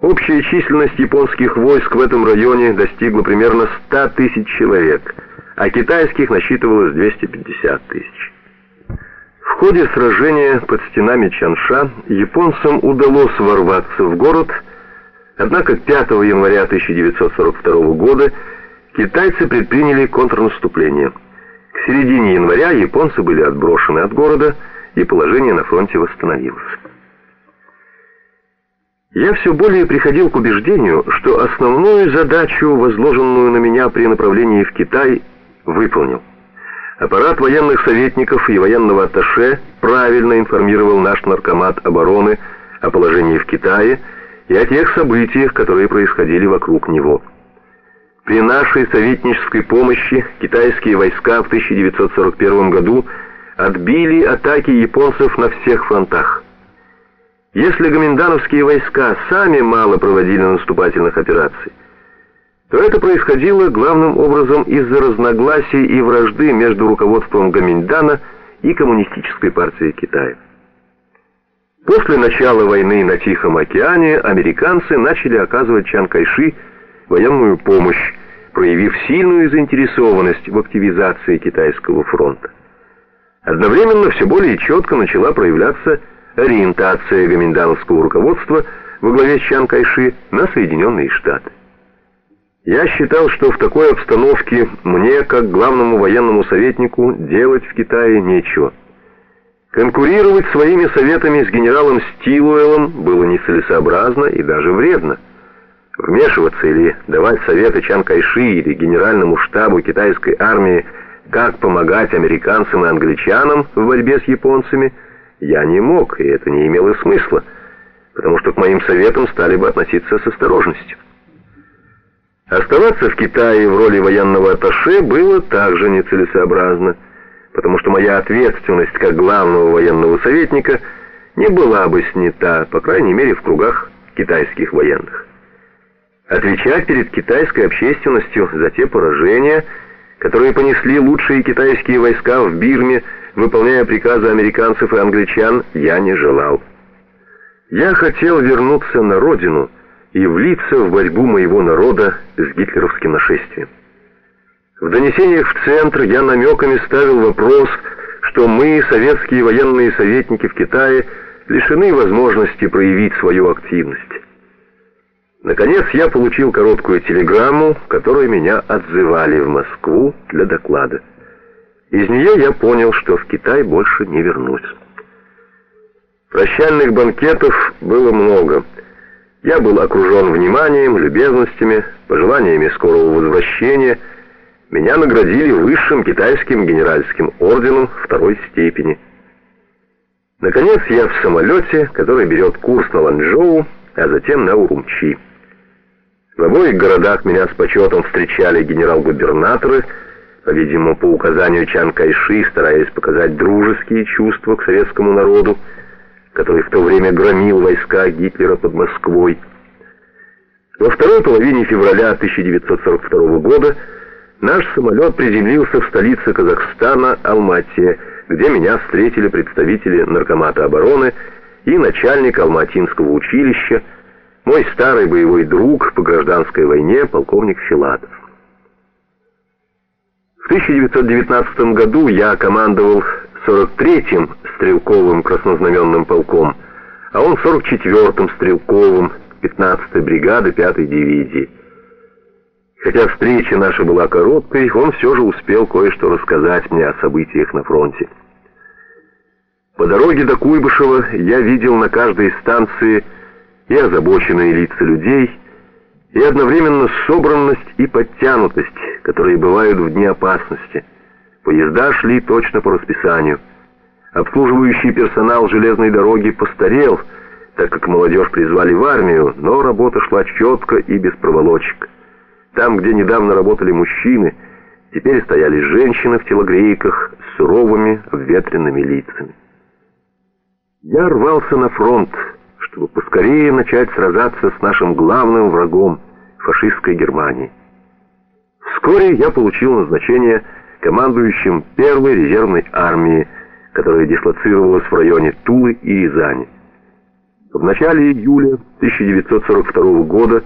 Общая численность японских войск в этом районе достигла примерно 100 тысяч человек, а китайских насчитывалось 250 тысяч. В ходе сражения под стенами Чанша японцам удалось ворваться в город, однако 5 января 1942 года китайцы предприняли контрнаступление. К середине января японцы были отброшены от города, и положение на фронте восстановилось. Я все более приходил к убеждению, что основную задачу, возложенную на меня при направлении в Китай, выполнил. Аппарат военных советников и военного атташе правильно информировал наш наркомат обороны о положении в Китае и о тех событиях, которые происходили вокруг него. При нашей советнической помощи китайские войска в 1941 году отбили атаки японцев на всех фронтах. Если гоминдановские войска сами мало проводили наступательных операций, то это происходило главным образом из-за разногласий и вражды между руководством Гоминдана и Коммунистической партией Китая. После начала войны на Тихом океане американцы начали оказывать Чан Кайши военную помощь, проявив сильную заинтересованность в активизации китайского фронта. Одновременно все более четко начала проявляться ориентация гоминдановского руководства во главе с Чан Кайши на Соединенные Штаты. Я считал, что в такой обстановке мне, как главному военному советнику, делать в Китае нечего. Конкурировать своими советами с генералом Стилуэлом было нецелесообразно и даже вредно. Вмешиваться или давать советы Чан Кайши или генеральному штабу китайской армии, как помогать американцам и англичанам в борьбе с японцами – я не мог, и это не имело смысла, потому что к моим советам стали бы относиться с осторожностью. Оставаться в Китае в роли военного атташе было также нецелесообразно, потому что моя ответственность как главного военного советника не была бы снята, по крайней мере, в кругах китайских военных. Отвечать перед китайской общественностью за те поражения, которые понесли лучшие китайские войска в Бирме, выполняя приказы американцев и англичан, я не желал. Я хотел вернуться на родину и влиться в борьбу моего народа с гитлеровским нашествием. В донесениях в Центр я намеками ставил вопрос, что мы, советские военные советники в Китае, лишены возможности проявить свою активность. Наконец я получил короткую телеграмму, в которой меня отзывали в Москву для доклада. Из нее я понял, что в Китай больше не вернусь. Прощальных банкетов было много. Я был окружен вниманием, любезностями, пожеланиями скорого возвращения. Меня наградили высшим китайским генеральским орденом второй степени. Наконец я в самолете, который берет курс на Ланчжоу, а затем на Урумчи. В обоих городах меня с почетом встречали генерал-губернаторы, по-видимому, по указанию Чан Кайши, стараясь показать дружеские чувства к советскому народу, который в то время громил войска Гитлера под Москвой. Во второй половине февраля 1942 года наш самолет приземлился в столице Казахстана, Алмате, где меня встретили представители Наркомата обороны и начальник Алматинского училища, мой старый боевой друг по гражданской войне, полковник Филатов. В 1919 году я командовал 43-м стрелковым краснознаменным полком, а он 44-м стрелковым 15-й бригады 5-й дивизии. Хотя встреча наша была короткой, он все же успел кое-что рассказать мне о событиях на фронте. По дороге до Куйбышева я видел на каждой станции и озабоченные лица людей, и одновременно собранность и подтянутость, которые бывают в дни опасности. Поезда шли точно по расписанию. Обслуживающий персонал железной дороги постарел, так как молодежь призвали в армию, но работа шла четко и без проволочек. Там, где недавно работали мужчины, теперь стояли женщины в телогрейках с суровыми, обветренными лицами. Я рвался на фронт, чтобы поскорее начать сражаться с нашим главным врагом, фашистской Германией. Вскоре я получил назначение командующим первой резервной армии, которая дислоцировалась в районе Тулы и Рязани. В начале июля 1942 года